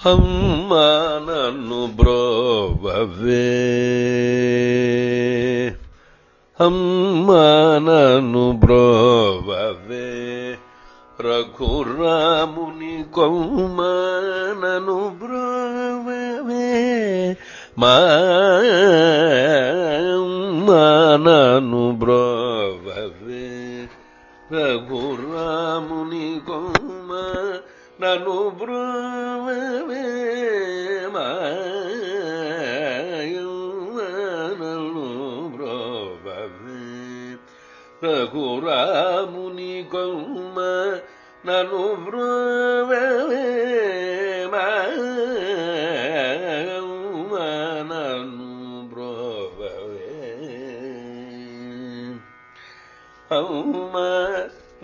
అమ్మ నన్ను బ్రోవవే అమ్మ నన్ను బ్రోవవే రఘురాముని కొమ్మ నన్ను బ్రోవవే మా అమ్మ నన్ను బ్రోవవే రఘురాముని కొమ్మ నన్ను బ్రోవవే మాయను బ్రోవవే రఘురాముని కొమ్మ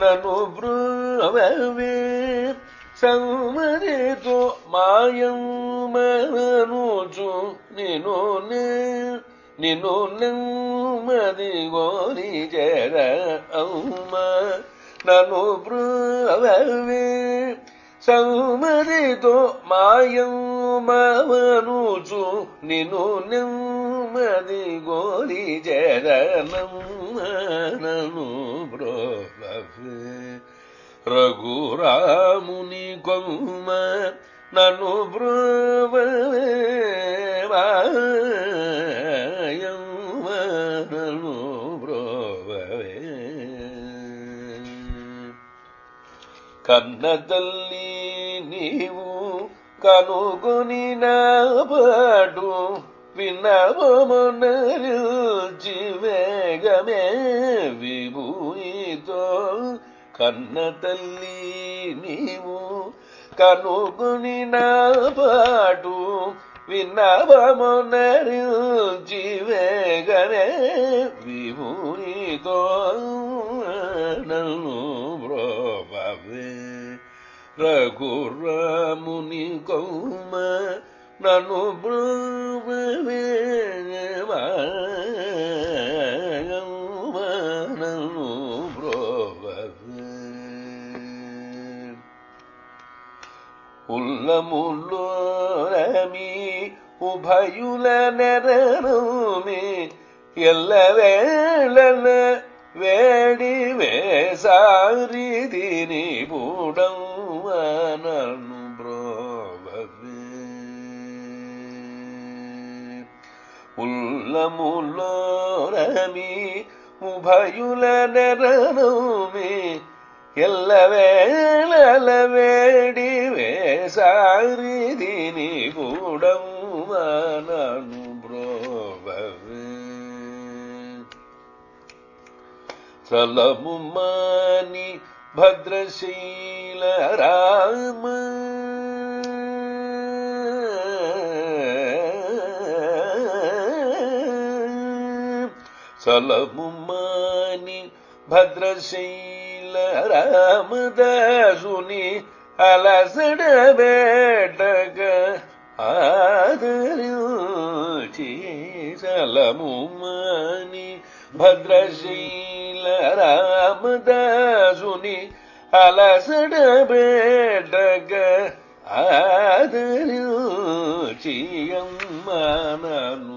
నన్ను బ్రోవవే నన్ను మాయం అమ్మ నన్ను నిను నిన్ను నెమ్మది గోరి జర అమ్మ నన్ను బ్రవే మాయం మాయమ్మనుచు నిన్ను నెమ్మది గోరి జరనమ్మ నను బ్రవే రఘురాముని కొమ్మ నన్ను బ్రవే బ్రోవే కన్న తల్లి నీవు కనుగొని నా పాటు వినవమనరుచి వేగమే విభూయితో కన్న తల్లి నీవు కనుగుని నా పాటు విన్నవమొనరుచి వేగనే విమునితో నన్ను బ్రోవే రఘురాముని కౌమ నన్ను బ్రోవే ఉల్లముల్లోరమి ఉభయుల నెరనుమి ఎల్లవేళన వేడి వేసారి దీని బూడం నన్ను బ్రోవే ఉల్లముల్లోరమి ఉభయుల నెరనుమి ఎల్లవేళల వేడి వేసారి దీని బ్రోవే చలము మాని భద్రశీల రామ చలము మాని భద్రశీల రామదాసుని అలసడ బేటక ఆదరించి చలము మాని భద్రశీల రామదాసుని అలసడ బేటక ఆదరించి అమ్మ నన్ను